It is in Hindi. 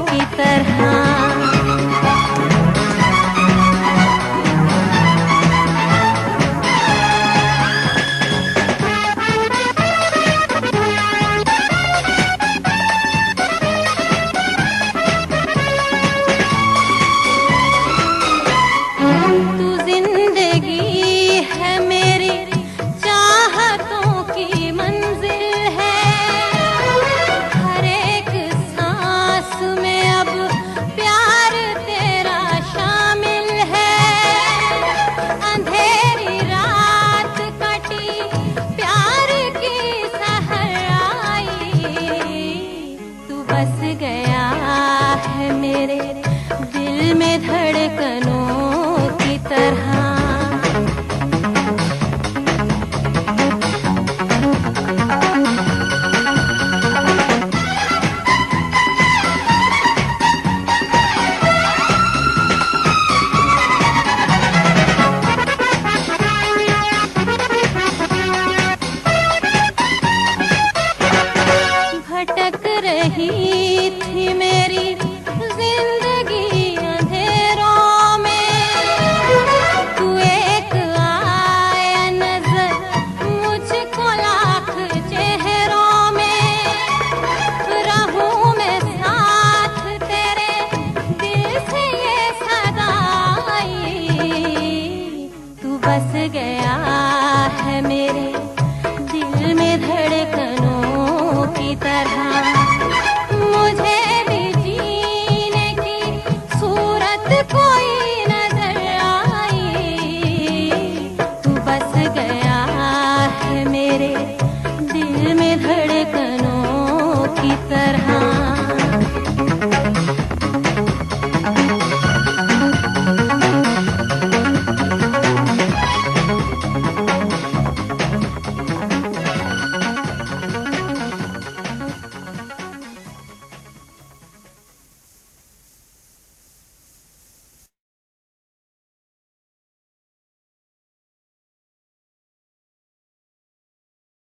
की तरह। की तरह। भटक रही थी मेरी ज़िंदगी। कोई नजर आई तू बस गया